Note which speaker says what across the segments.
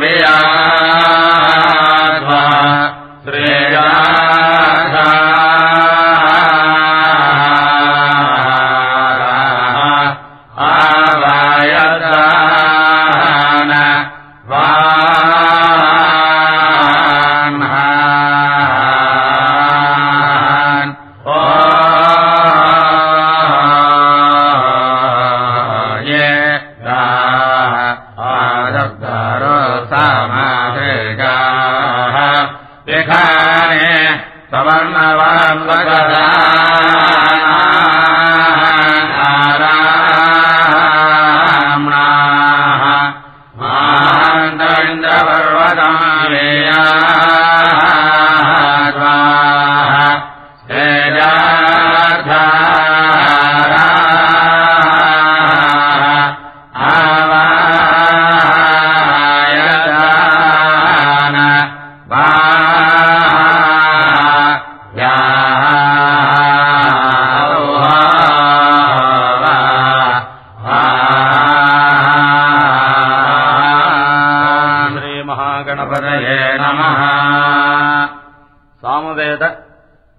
Speaker 1: ve ಸದಾ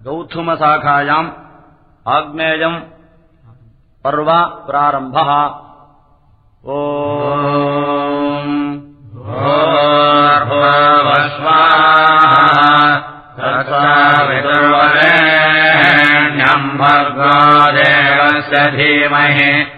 Speaker 1: गौथुमशाखायाम् आग्नेयम् पर्व प्रारम्भः। ओ
Speaker 2: भर्गोदेवस्य धीमहि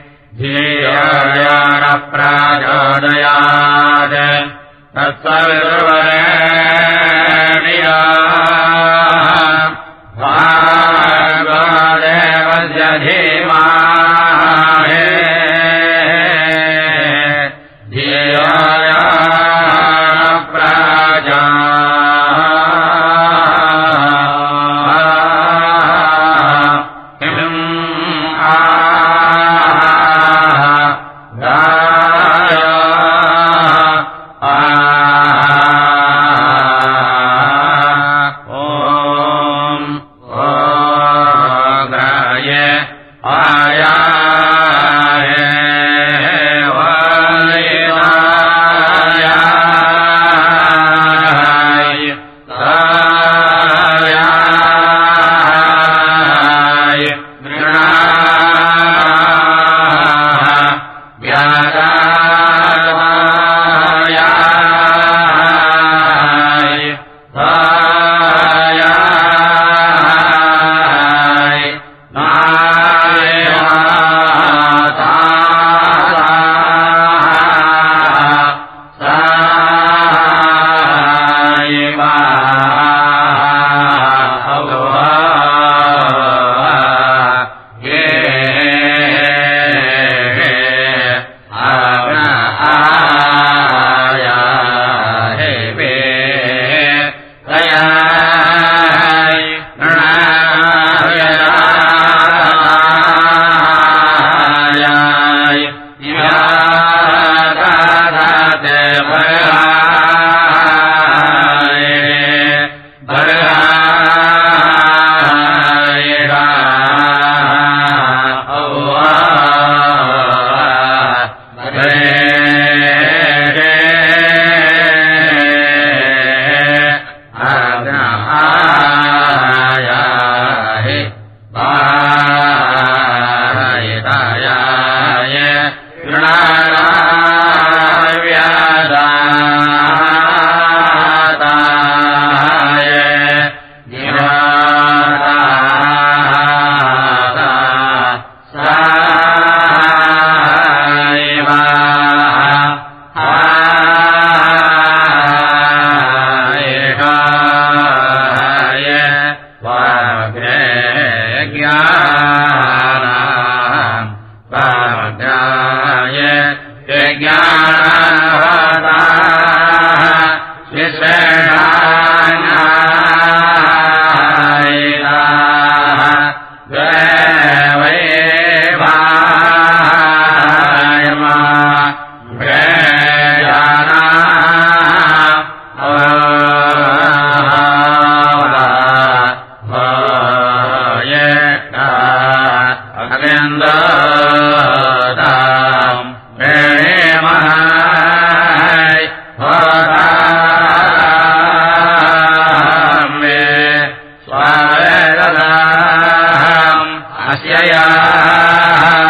Speaker 2: Yes, sir. स्वागतम्